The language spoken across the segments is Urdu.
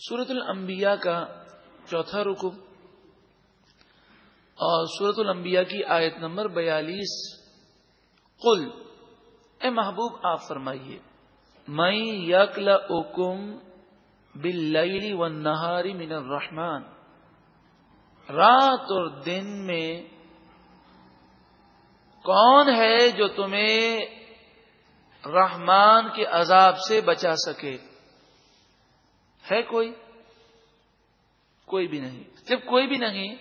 سورت الانبیاء کا چوتھا رکو اور سورت الانبیاء کی آیت نمبر بیالیس قل، اے محبوب، آپ فرمائیے میں یقل اکم بل و نہاری من الرحمان رات اور دن میں کون ہے جو تمہیں رحمان کے عذاب سے بچا سکے؟ ہے کوئی؟ کوئی بھی نہیں۔ جب کوئی بھی نہیں،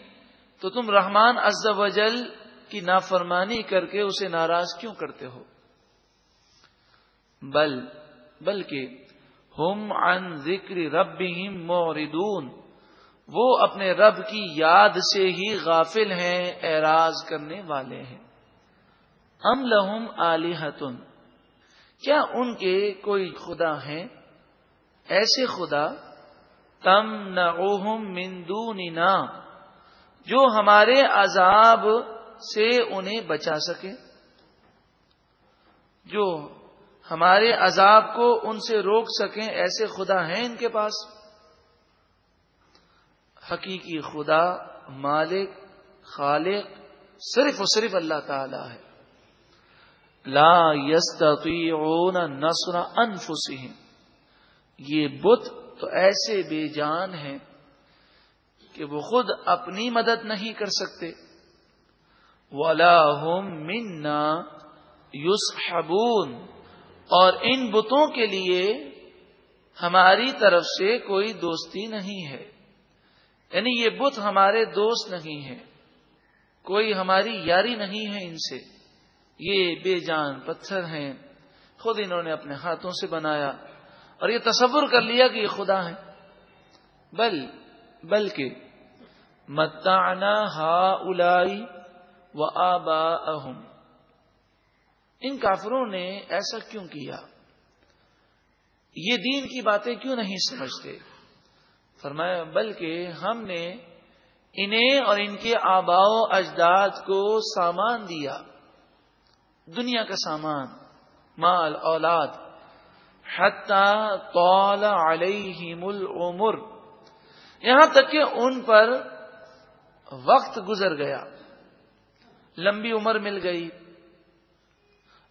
تو تم رحمان از وجل کی نافرمانی کر کے اسے ناراض کیوں کرتے ہو؟ بل، بلکہ ہم عن ذکر رب موردون وہ اپنے رب کی یاد سے ہی غافل ہیں، اعراض کرنے والے ہیں۔ ام لہم علی کیا ان کے کوئی خدا ہیں؟ ایسے خدا تم نہ جو ہمارے عذاب سے انہیں بچا سکے۔ جو ہمارے عذاب کو ان سے روک سکیں، ایسے خدا ہیں ان کے پاس۔ حقیقی خدا مالک، خالق، صرف و صرف اللہ تعالی ہے۔ لا یستطیعون نصر انفسهم یہ بت تو ایسے بے جان ہیں کہ وہ خود اپنی مدد نہیں کر سکتے۔ ولا ہوم منا یوس اور ان بتوں کے لیے ہماری طرف سے کوئی دوستی نہیں ہے۔ یعنی یہ بت ہمارے دوست نہیں ہے کوئی ہماری یاری نہیں ہے ان سے۔ یہ بے جان پتھر ہیں۔ خود انہوں نے اپنے ہاتھوں سے بنایا۔ اور یہ تصور کر لیا کہ یہ خدا ہے۔ بل، بلکہ متانا ہا الائی و آبا ان کافروں نے ایسا کیوں کیا؟ یہ دین کی باتیں کیوں نہیں سمجھتے؟ فرمایا، بلکہ ہم نے انہیں اور ان کے آبا و اجداد کو سامان دیا۔ دنیا کا سامان، مال، اولاد۔ طال علیہم العمر۔ یہاں تک کہ ان پر وقت گزر گیا۔ لمبی عمر مل گئی۔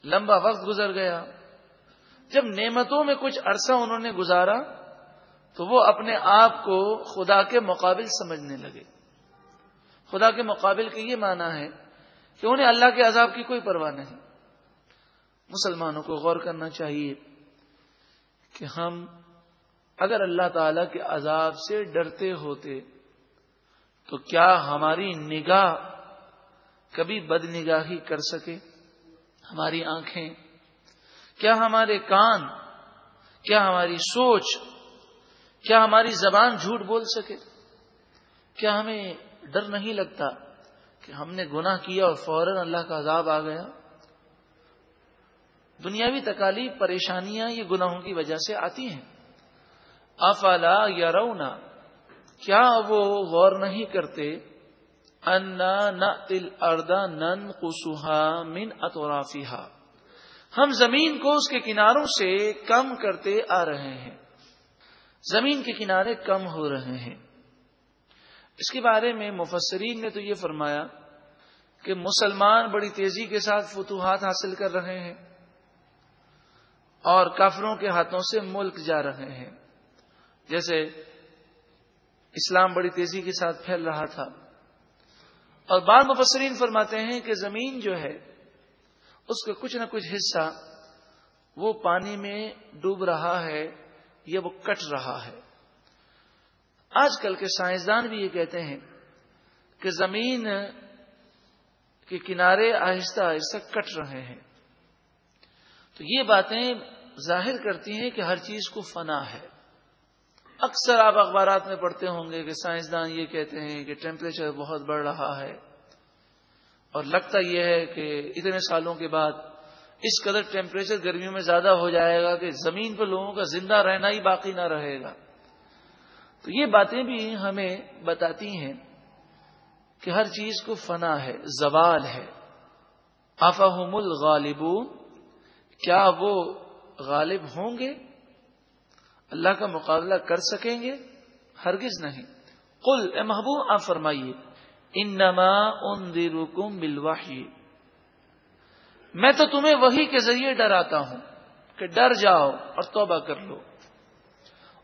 لمبا وقت گزر گیا۔ جب نعمتوں میں کچھ عرصہ انہوں نے گزارا، تو وہ اپنے آپ کو خدا کے مقابل سمجھنے لگے۔ خدا کے مقابل کے یہ معنی ہے کہ انہیں اللہ کے عذاب کی کوئی پرواہ نہیں۔ مسلمانوں کو غور کرنا چاہیے۔ کہ ہم اگر اللہ تعالی کے عذاب سے ڈرتے ہوتے تو کیا ہماری نگاہ کبھی بد نگاہی کر سکے؟ ہماری آنکھیں، کیا ہمارے کان، کیا ہماری سوچ، کیا ہماری زبان جھوٹ بول سکے؟ کیا ہمیں ڈر نہیں لگتا کہ ہم نے گناہ کیا اور فوراً اللہ کا عذاب آ گیا؟ دنیاوی تکالیف، پریشانیاں، یہ گناہوں کی وجہ سے آتی ہیں۔ افلا یا رونا کیا وہ غور نہیں کرتے؟ انا نہ تل اردا نن قسوہا من اطورافی ہم زمین کو اس کے کناروں سے کم کرتے آ رہے ہیں۔ زمین کے کنارے کم ہو رہے ہیں۔ اس کے بارے میں مفسرین نے تو یہ فرمایا کہ مسلمان بڑی تیزی کے ساتھ فتوحات حاصل کر رہے ہیں۔ اور کافروں کے ہاتھوں سے ملک جا رہے ہیں۔ جیسے اسلام بڑی تیزی کے ساتھ پھیل رہا تھا۔ اور بعض مفسرین فرماتے ہیں کہ زمین جو ہے، اس کا کچھ نہ کچھ حصہ وہ پانی میں ڈوب رہا ہے، یا وہ کٹ رہا ہے۔ آج کل کے سائنسدان بھی یہ کہتے ہیں کہ زمین کے کنارے آہستہ آہستہ کٹ رہے ہیں۔ تو یہ باتیں ظاہر کرتی ہیں کہ ہر چیز کو فنا ہے۔ اکثر آپ اخبارات میں پڑھتے ہوں گے کہ سائنسدان یہ کہتے ہیں کہ ٹیمپریچر بہت بڑھ رہا ہے اور لگتا یہ ہے کہ اتنے سالوں کے بعد اس قدر ٹیمپریچر گرمیوں میں زیادہ ہو جائے گا کہ زمین پر لوگوں کا زندہ رہنا ہی باقی نہ رہے گا۔ تو یہ باتیں بھی ہمیں بتاتی ہیں کہ ہر چیز کو فنا ہے، زوال ہے۔ افہم الغالبون؟ کیا وہ غالب ہوں گے؟ اللہ کا مقابلہ کر سکیں گے؟ ہرگز نہیں۔ قل، اے محبوب، آپ فرمائیے، انما انذرکم بالوحی۔ میں تو تمہیں وہی کے ذریعے ڈراتا ہوں کہ ڈر جاؤ اور توبہ کر لو۔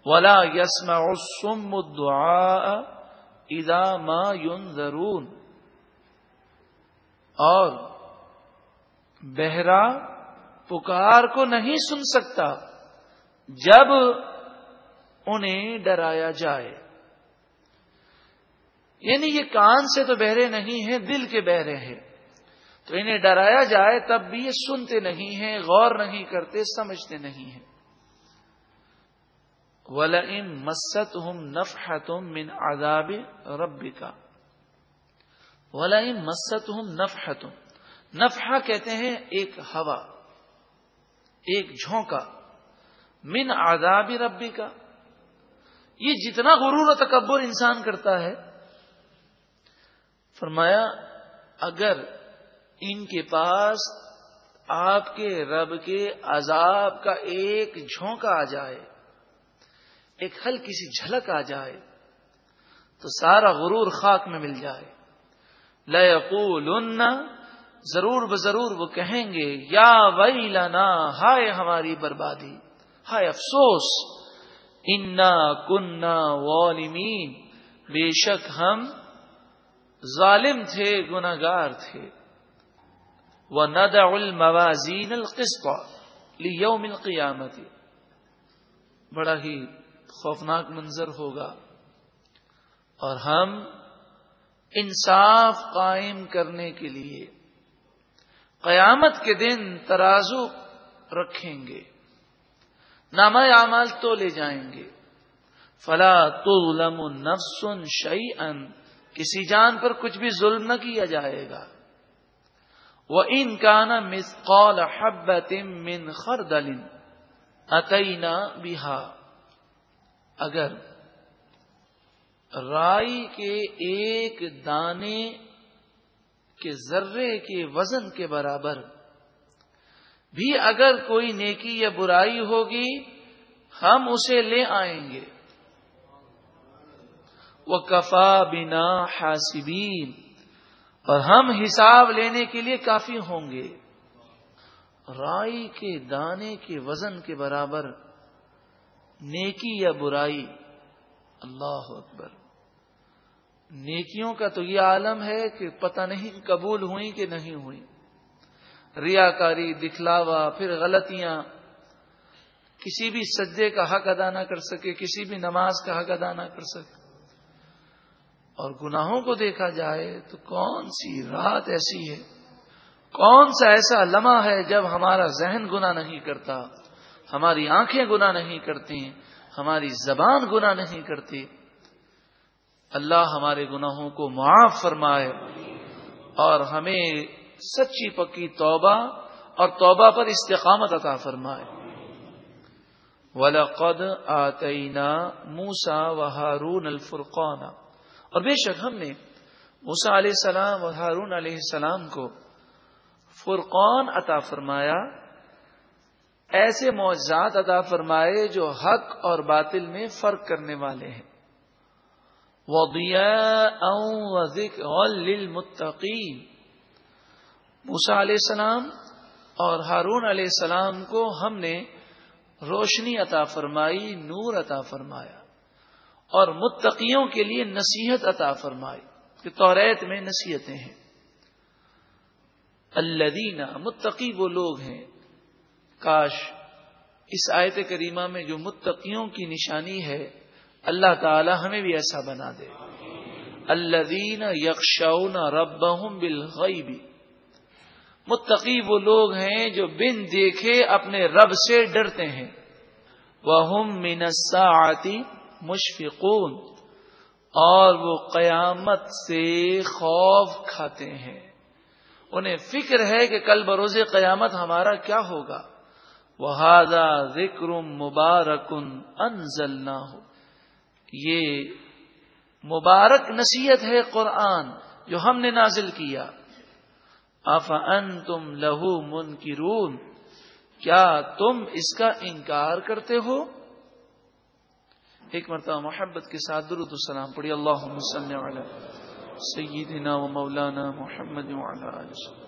ولا یسما السم الدعاء اذا ما ينذرون۔ اور بہرا پکار کو نہیں سن سکتا جب انہیں ڈرایا جائے۔ یعنی یہ کان سے تو بہرے نہیں ہیں، دل کے بہرے ہیں۔ تو انہیں ڈرایا جائے تب بھی یہ سنتے نہیں ہیں، غور نہیں کرتے، سمجھتے نہیں ہیں۔ ولئن مست ہم نف تم من آداب رب کا ولئن مست ہم نف نفحہ کہتے ہیں ایک ہوا۔ ایک جھونکا، من آداب ربی کا یہ جتنا غرور و تکبر انسان کرتا ہے، فرمایا، اگر ان کے پاس آپ کے رب کے عذاب کا ایک جھونکا آ جائے، ایک ہلکی سی جھلک آ جائے، تو سارا غرور خاک میں مل جائے۔ لقول ضرور بضرور وہ کہیں گے، یا وئی لانا ہائے ہماری بربادی، ہائے افسوس، انا کننا والمین بے شک ہم ظالم تھے گناگار تھے۔ وہ ند الموازین القسط لیوم القیامت بڑا ہی خوفناک منظر ہوگا۔ اور ہم انصاف قائم کرنے کے لیے قیامت کے دن ترازو رکھیں گے نامہ اعمال تو لے جائیں گے۔ فلا تو نفس شعی کسی جان پر کچھ بھی ظلم نہ کیا جائے گا۔ وہ ان کا نا مس قول حبت من خردل اتینا بہا۔ اگر رائی کے ایک دانے کے ذرے کے وزن کے برابر بھی اگر کوئی نیکی یا برائی ہوگی، ہم اسے لے آئیں گے۔ وہ کفا بنا حاسبین اور ہم حساب لینے کے لیے کافی ہوں گے۔ رائی کے دانے کے وزن کے برابر نیکی یا برائی۔ اللہ اکبر۔ نیکیوں کا تو یہ عالم ہے کہ پتہ نہیں قبول ہوئی کہ نہیں ہوئی ریاکاری، دکھلاوا، پھر غلطیاں۔ کسی بھی سجدے کا حق ادا نہ کر سکے، کسی بھی نماز کا حق ادا نہ کر سکے۔ اور گناہوں کو دیکھا جائے تو کون سی رات ایسی ہے؟ کون سا ایسا لمحہ ہے جب ہمارا ذہن گنا نہیں کرتا، ہماری آنکھیں گنا نہیں کرتی ہماری زبان گنا نہیں کرتی؟ اللہ ہمارے گناہوں کو معاف فرمائے اور ہمیں سچی پکی توبہ اور توبہ پر استقامت عطا فرمائے۔ وَلَقَدْ آتَيْنَا مُوسَى وَهَارُونَ الْفُرْقَانَ۔ اور بے شک ہم نے موسا علیہ السلام اور ہارون علیہ السلام کو فرقان عطا فرمایا، ایسے معجزات عطا فرمائے جو حق اور باطل میں فرق کرنے والے ہیں۔ موسا علیہ السلام اور ہارون علیہ السلام کو ہم نے روشنی عطا فرمائی، نور عطا فرمایا اور متقیوں کے لیے نصیحت عطا فرمائی کہ توریت میں نصیحتیں ہیں۔ الدینہ متقی وہ لوگ ہیں۔ کاش اس آیت کریمہ میں جو متقیوں کی نشانی ہے اللہ تعالی ہمیں بھی ایسا بنا دے۔ الدین یکشون رب بالغیبی متقی وہ لوگ ہیں جو بن دیکھے اپنے رب سے ڈرتے ہیں۔ وہ منسا آتی مشفقون۔ اور وہ قیامت سے خوف کھاتے ہیں۔ انہیں فکر ہے کہ کل بروز قیامت ہمارا کیا ہوگا۔ وہ ذکر مبارکن انزل نہ ہو یہ مبارک نصیحت ہے قرآن جو ہم نے نازل کیا۔ اف ان تم لہو من کیا تم اس کا انکار کرتے ہو؟ ایک مرتبہ محبت کے ساتھ درود السلام پڑھی۔ اللہ علیہ سیدنا و مولانا محمد وعلی